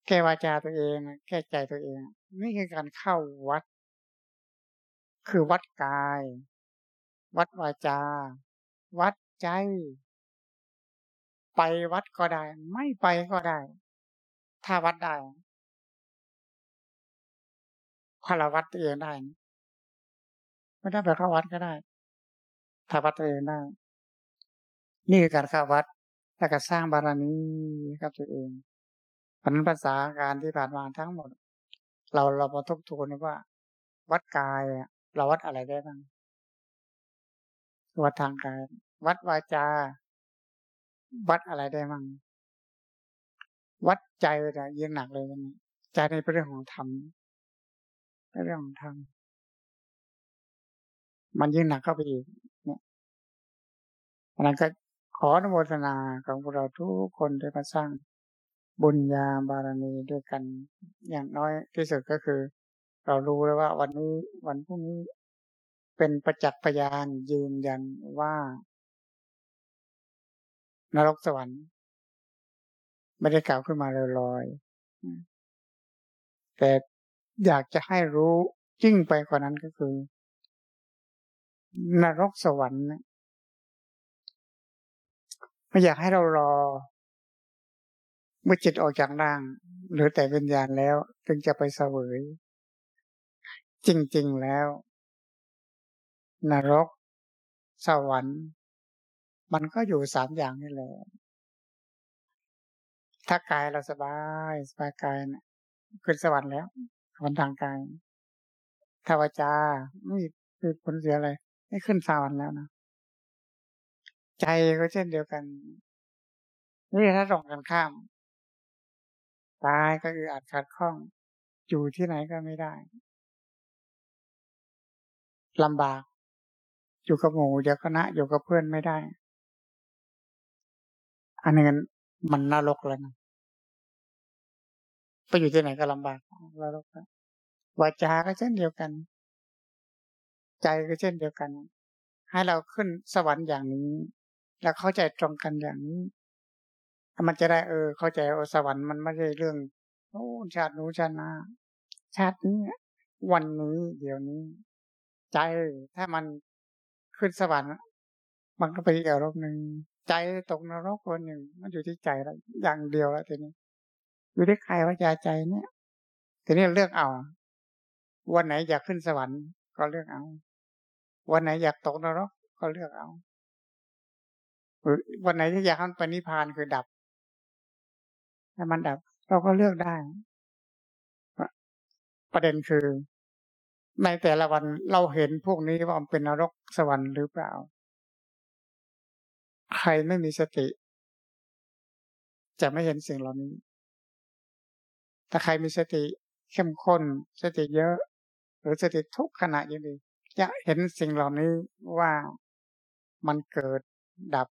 แก้วาจาตัวเอง แก้ใจตัวเอง นี่คือการเข้าวัด คือวัดกาย วัดวาจา วัดใจ ไปวัดก็ได้ ไม่ไปก็ได้ ถ้าวัดได้พอเราวัดตัวเองได้ ไม่ได้ไปเข้าวัดก็ได้ ถ้าวัดตัวเองได้ นี่คือการเข้าวัด แล้วก็สร้างบารมีกับตัวเองพันภาษาการที่ผ่านมาทั้งหมด เราเรามาทบทวนว่า วัดกายเราวัดอะไรได้บ้าง วัดทางกาย วัดวาจา วัดอะไรได้บ้าง วัดใจเลยยิ่งหนักเลยวันนี้ใจในเรื่องของธรรมเป็นเรื่องของธรรมมันยิ่งหนักเข้าไปอีกเนี่ยอันนั้นก็ขออนุโมทนาของพวกเราทุกคนได้มาสร้างบุญญาบารมีด้วยกัน อย่างน้อยที่สุดก็คือ เรารู้แล้วว่าวันนี้วันพรุ่งนี้เป็นประจักษ์พยานยืนยันว่านรกสวรรค์ ไม่ได้กล่าวขึ้นมาลอยๆแต่อยากจะให้รู้ยิ่งไปกว่านั้นก็คือ นรกสวรรค์ไม่อยากให้เรารอ เมื่อจิตออกจากร่าง หรือแต่วิญญาณแล้วจึงจะไปเสวย จริง ๆ แล้ว นรก สวรรค์ มันก็อยู่สามอย่างนี่แหละ ถ้ากายเราสบายสบายกายนะขึ้นสวรรค์แล้ววันทางกายถ้าวาจาไม่มีผลเสียอะไรไม่ขึ้นสวรรค์แล้วนะใจก็เช่นเดียวกันนี่ถ้าตรงกันข้ามตายก็คืออาจขาดข้อง อยู่ที่ไหนก็ไม่ได้ลำบาก อยู่กับหมู่อยู่กับคณะอยู่กับเพื่อนไม่ได้ อันนี้มันนรกแล้วนะ ไปอยู่ที่ไหนก็ลำบากนรกวาจาก็เช่นเดียวกัน ใจก็เช่นเดียวกัน ให้เราขึ้นสวรรค์อย่างนี้แล้วเข้าใจตรงกันอย่างนี้มันจะได้เออ เข้าใจว่าสวรรค์มันไม่ใช่เรื่องโอ้ชาตินู้ชาติหน้าชาตินี้วันนี้ เดี๋ยวนี้ ใจถ้ามันขึ้นสวรรค์มันก็ไปอีกอารมณ์หนึ่งใจตกนรกคนหนึ่ง มันอยู่ที่ใจแล้วอย่างเดียวแล้วทีนี้ อยู่ที่ใครว่าใจใจเนี่ย ทีนี้เลือกเอา วันไหนอยากขึ้นสวรรค์ก็เลือกเอา วันไหนอยากตกนรกก็เลือกเอา วันไหนที่อยากให้นปณิพานคือดับถ้ามันดับ เราก็เลือกได้ ประเด็นคือ ในแต่ละวันเราเห็นพวกนี้ว่ามันเป็นนรกสวรรค์หรือเปล่า ใครไม่มีสติ จะไม่เห็นสิ่งเหล่านี้ ถ้าใครมีสติเข้มข้น สติเยอะ หรือสติทุกขณะยังดีจะเห็นสิ่งเหล่านี้ว่ามันเกิดดับ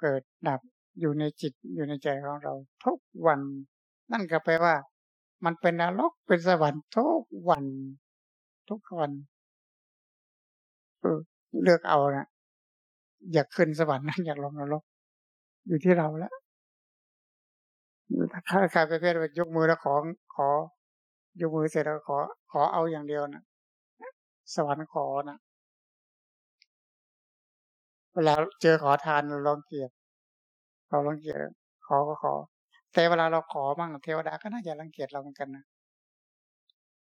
เกิดดับอยู่ในจิตอยู่ในใจของเรา ทุกวัน นั่นก็แปลว่า มันเป็นนรกเป็นสวรรค์ทุกวัน ทุกวันเออเลือกเอานะอยากขึ้นสวรรค์นั่นอยากลงนรก อยู่ที่เราแล้ว ถ้าใครประเภทยกมือแล้วขอขอยกมือเสร็จแล้วขอ ขอเอาอย่างเดียวนะสวรรค์ขอนะเวลาเจอขอทานเราลองเกียรเราลองเกียรขอก็ขอ แต่เวลาเราขอมั่งเทวดาก็น่าจะรังเกียจเราเหมือนกันนะ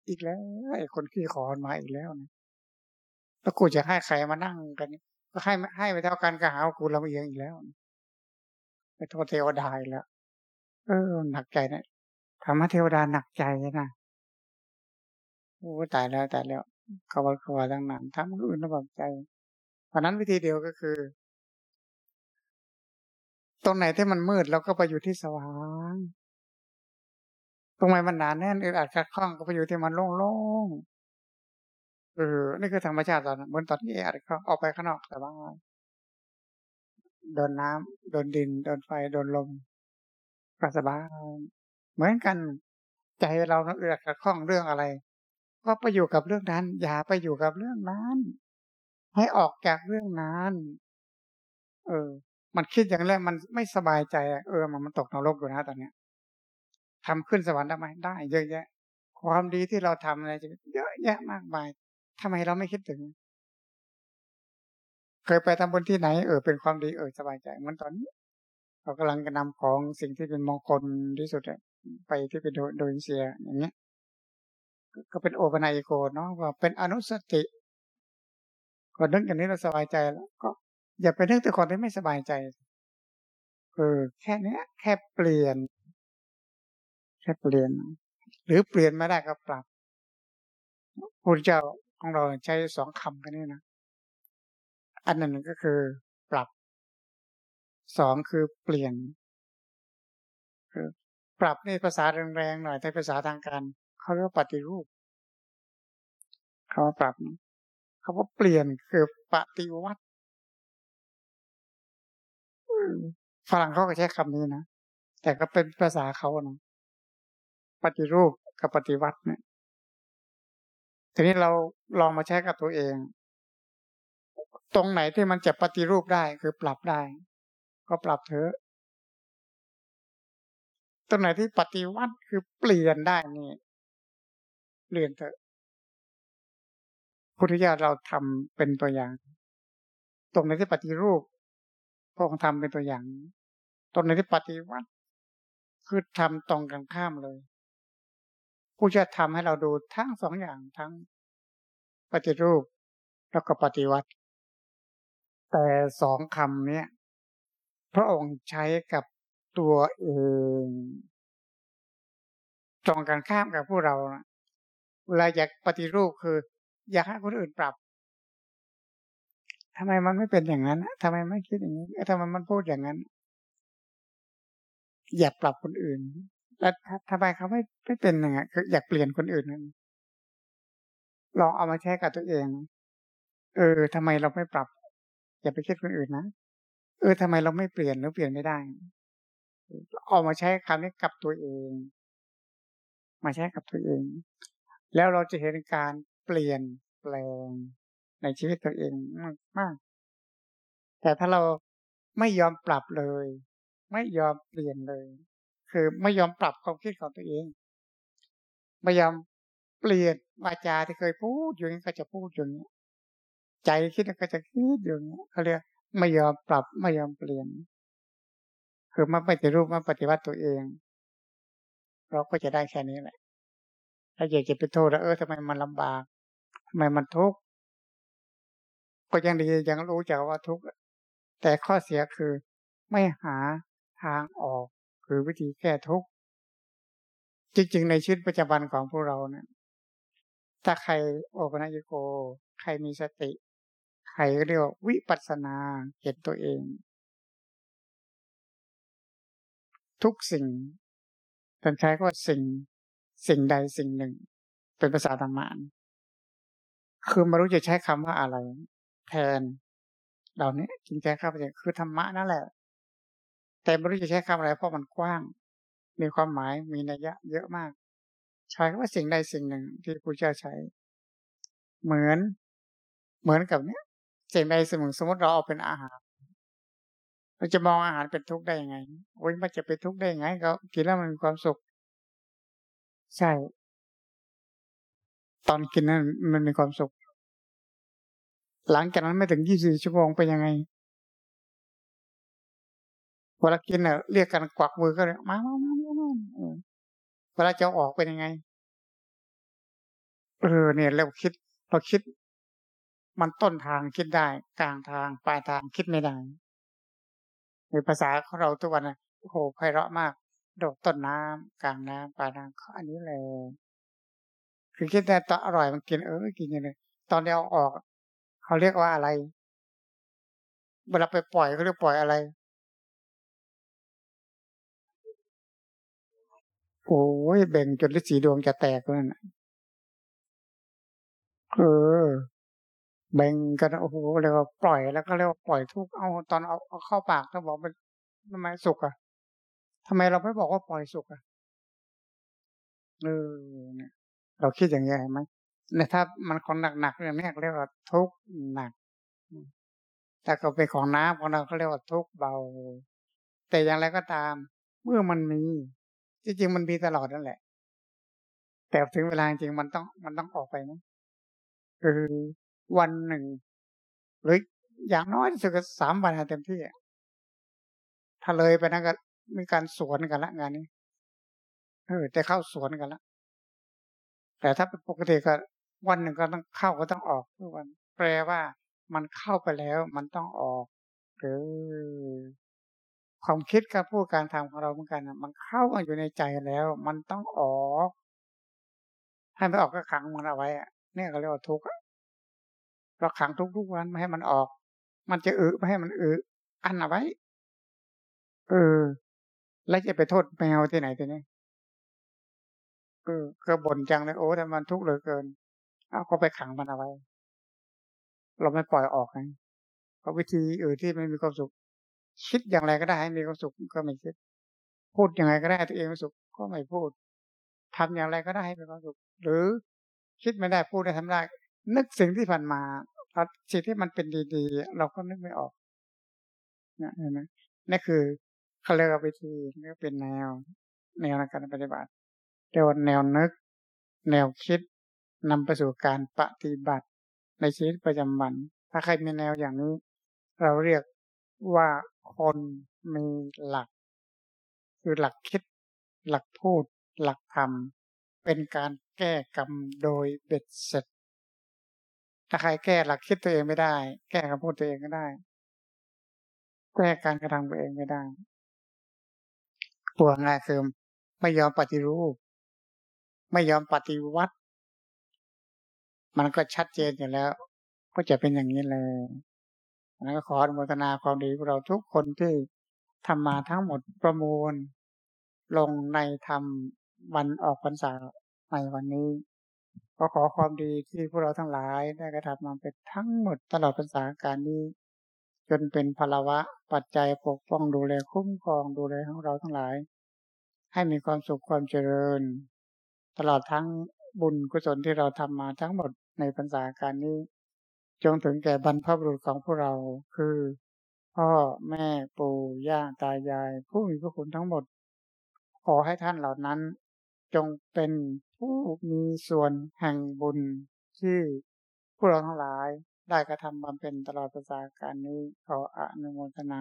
อีกแล้วไอ้คนขี้ขอมาอีกแล้วนะแล้วกูจะให้ใครมานั่งกันก็ให้ให้ไปเท่ากันก็หากูลำเอียงอีกแล้วไปโทษเทวดาแล้ว เออหนักใจนะธรรมเทวดาหนักใจนะโอ้ตายแล้วตายแล้วเขาว่าเขาวาดังนั้นทำอื่นระบบใจเพราะนั้นวิธีเดียวก็คือ ตรงไหนที่มันมืดเราก็ไปอยู่ที่สว่าง ตรงไหนมันหนาแน่นอึดอัดขัดข้องก็ไปอยู่ที่มันโล่งๆเออนี่คือธรรมชาติตอนเหมือนตอนที่อัดเขาออกไปข้างนอกแต่ว่าโดนน้ำโดนดิน โดนไฟ โดนลม ก็สบายเหมือนกันใจเราเอือกกระข้องเรื่องอะไร ก็ไปอยู่กับเรื่องนั้น อย่าไปอยู่กับเรื่องนั้น ให้ออกจากเรื่องนั้น เออ มันคิดอย่างแรกมันไม่สบายใจเออมันมันตกนรกอยู่นะตอนเนี้ยทำขึ้นสวรรค์ได้ไหมได้ เยอะแยะ ความดีที่เราทำอะไรจะเยอะแยะมากมายทำไมเราไม่คิดถึง เคยไปทำบนที่ไหน เออเป็นความดีเออสบายใจเหมือนตอนนี้ เรากำลังจะนำของสิ่งที่เป็นมงคลที่สุดไปที่เป็นโดยเซียอย่างเงี้ย ก็เป็นโอปนัยโกเนาะว่าเป็นอนุสติก็นึกอย่างนี้เราสบายใจแล้ว ก็อย่าไปนึกแต่คนที่ไม่สบายใจเออแค่นี้แค่เปลี่ยน แค่เปลี่ยน หรือเปลี่ยนไม่ได้ก็ปรับพระเจ้าของเราใช้สองคำกันนี่นะ อันหนึ่งก็คือ ปรับ สองคือเปลี่ยนคือปรับในภาษาแรงๆหน่อยแต่ภาษาทางการเขาเรียกปฏิรูปเขาปรับเขาว่าเปลี่ยนคือปฏิวัติฝรั่งเขาก็ใช้คำนี้นะแต่ก็เป็นภาษาเขานะปฏิรูปกับปฏิวัติเนี่ยทีนี้เราลองมาใช้กับตัวเอง ตรงไหนที่มันจะปฏิรูปได้คือปรับได้ ก็ปรับเถอะตรงไหนที่ปฏิวัติคือเปลี่ยนได้นี่เปลี่ยนเถอะพุทธิยาเราทำเป็นตัวอย่าง ตรงไหนที่ปฏิรูปพระองค์ทำเป็นตัวอย่าง ตรงไหนที่ปฏิวัติคือทำตรงกันข้ามเลยผู้จะทำให้เราดูทั้งสองอย่างทั้งปฏิรูปแล้วก็ปฏิวัติ แต่สองคำนี้ พระองค์ใช้กับตัวเองตรงกันข้ามกับพวกเราเวลาอยากปฏิรูปคือ อยากให้คนอื่นปรับทำไมมันไม่เป็นอย่างนั้นทำไมไม่คิดอย่างนี้ทำไมมันพูดอย่างนั้น อยากปรับคนอื่น แล้วทำไมเขาไม่ไม่เป็นอย่างนี้นคืออยากเปลี่ยนคนอื่นนั้นลองเอามาใช้กับตัวเอง เออทำไมเราไม่ปรับ อย่าไปคิดคนอื่นนะ เออทำไมเราไม่เปลี่ยนหรือเปลี่ยนไม่ได้ออกมาใช้คำนี้กับตัวเอง มาใช้กับตัวเอง แล้วเราจะเห็นการเปลี่ยนแปลงในชีวิตตัวเองมากมากแต่ถ้าเราไม่ยอมปรับเลย ไม่ยอมเปลี่ยนเลย คือไม่ยอมปรับความคิดของตัวเอง ไม่ยอมเปลี่ยนวาจาที่เคยพูดอยู่นี้ก็จะพูดอย่างนี้ ใจคิดก็จะคิดอย่างนี้เขาเรียก ไม่ยอมปรับไม่ยอมเปลี่ยน คือไม่ปฏิรูปม่ปฏิวัติตัวเอง เราก็จะได้แค่นี้แหละ ถ้าอยากจะไปโทษแล้วเออทำไมมันลำบากทำไมมันทุกข์ก็ยังดียังรู้จักว่าทุกข์แต่ข้อเสียคือไม่หาทางออก คือวิธีแก้ทุกข์จริงๆ ในชีวิตประจำวันของพวกเราเนี่ยถ้าใครโอปนัญโก ใครมีสติ ใครเรียกวิปัสสนาเห็นตัวเอง ทุกสิ่งเป็นใช้ก็สิ่ง สิ่งใดสิ่งหนึ่ง เป็นภาษาธรรมะคือไม่รู้จะใช้คำว่าอะไร แทนเหล่านี้จริงใจข้าพเจ้าคือธรรมะนั่นแหละ แต่ไม่รู้จะใช้คำอะไร เพราะมันกว้าง มีความหมายมีนัยยะ เยอะมาก ใช้คำว่าสิ่งใดสิ่งหนึ่งที่ครูเจ้าใช้ เหมือนเหมือนกับเนี้ย สิ่งใดสิ่งหนึ่งสมมติเราเอาเป็นอาหาร เราจะมองอาหารเป็นทุกข์ได้ยังไงโอ้ยมันจะเป็นทุกข์ได้ยังไงก็กินแล้วมันมีความสุข ใช่ ตอนกินนั้นมันมีความสุข หลังจากนั้นไม่ถึงยี่สิบชั่วโมงเป็นยังไงเวลากินเน่ะเรียกกันกวักมือก็เลยมามามามามาเวลาจะออกเป็นยังไง เออเนี่ยเราคิด เราคิด มันต้นทางคิดได้ กลางทางปลายทางคิดไม่ได้ในภาษาของเราทุกวันนะโอ้โหไพเราะมาก โดอกต้นน้ำกลางน้ำปลายน้ำอันนี้เลยคือคิดแต่ตอนอร่อยมันกินเออกินอย่างนี้ตอนเดียวออก เขาเรียกว่าอะไรเวลาไปปล่อยเขาเรียกปล่อยอะไรโอ้ยแบ่งจนฤทธิ์สีดวงจะแตกเลยนะเออ แบ่งกันโอ้โหเรียกว่าปล่อยแล้วก็เรียกว่าปล่อยทุกเอาตอนเอาเอาเข้าปากต้องบอกมันทำไมสุกอะทำไมเราไม่บอกว่าปล่อยสุกอะเออเนี่ยเราคิดอย่างนี้เห็นไหมเนี่ยถ้ามันของหนักๆเรื่องนี้เรียกว่าทุกข์หนัก แต่ก็เป็นของน้ำของเราเขาเรียกว่าทุกข์เบา แต่อย่างไรก็ตาม เมื่อมันมีจริงๆมันมีตลอดนั่นแหละ แต่ถึงเวลาจริงมันต้องมันต้องออกไปนะคือ วันหนึ่ง หรืออย่างน้อยที่สุดก็สามวันเต็มที่ถ้าเลยไปนั้นก็มีการสวนกันละงานนี้เออแต่เข้าสวนกันละแต่ถ้าเป็นปกติก็วันหนึ่งก็ต้องเข้าก็ต้องออกทุกวัน แปลว่ามันเข้าไปแล้วมันต้องออกหรือความคิดการพูดการทำของเราเหมือนกันมันเข้ามาอยู่ในใจแล้ว มันต้องออกให้มันออกก็ขังมันเอาไว้อะนี่ยเขาเรียกว่าทุกข์ เราขังทุกทุกวันไม่ให้มันออก มันจะอึไม่ให้มันอึอันเอาไว้ เออ แล้วจะไปโทษแมวที่ไหนทีนี้เออก็บ่นจังเลยโอ้แต่มันทุกข์เหลือเกิน เอาก็ไปขังมันเอาไว้ เราไม่ปล่อยออกไงเพราะวิธีอื่นที่ไม่มีความสุข คิดอย่างไรก็ได้ให้มีความสุขก็ไม่คิด พูดอยังไงก็ได้ตัวเองมีสุขก็ไม่พูดทำอย่างไรก็ได้ให้มีความสุข หรือคิดไม่ได้พูดได้ทำได้ นึกสิ่งที่ผ่านมาสิ่งที่มันเป็นดีๆ เราก็นึกไม่ออกเนี่ยเห็นไหมนี่คือเขาเรียกว่าวิธีนี่เป็นแนว แนวในการปฏิบัติเรียกว่าแนวนึก แนวคิดนำไปสู่การปฏิบัติในชีวิตประจำวัน ถ้าใครมีแนวอย่างนี้ เราเรียกว่าคนมีหลัก คือหลักคิด หลักพูด หลักทำเป็นการแก้กรรมโดยเบ็ดเสร็จ ถ้าใครแก้หลักคิดตัวเองไม่ได้ แก้คำพูดตัวเองก็ได้ แก้การกระทำตัวเองไม่ได้ตัวง่ายคือไม่ยอมปฏิรูป ไม่ยอมปฏิวัติ มันก็ชัดเจนอยู่แล้ว ก็จะเป็นอย่างนี้เลยแล้วก็ขออนุโมทนาความดีพวกเราทุกคนที่ทำมาทั้งหมดประมวลลงในธรรมวันออกพรรษาในวันนี้ ก็ขอความดีที่พวกเราทั้งหลายได้กระทำมาเป็นทั้งหมดตลอดพรรษาการนี้ จนเป็นพลวะปัจจัยปกป้องดูแลคุ้มครองดูแลของเราทั้งหลาย ให้มีความสุขความเจริญ ตลอดทั้งบุญกุศลที่เราทำมาทั้งหมดในพรรษาการนี้ จงถึงแก่บรรพบุรุษของพวกเราคือ พ่อแม่ปู่ย่าตายาย ผู้มีพระคุณทั้งหมด ขอให้ท่านเหล่านั้น จงเป็นผู้มีส่วนแห่งบุญที่พวกเราทั้งหลายได้กระทำบำเพ็ญตลอดประสาการนี้ขออนุโมทนา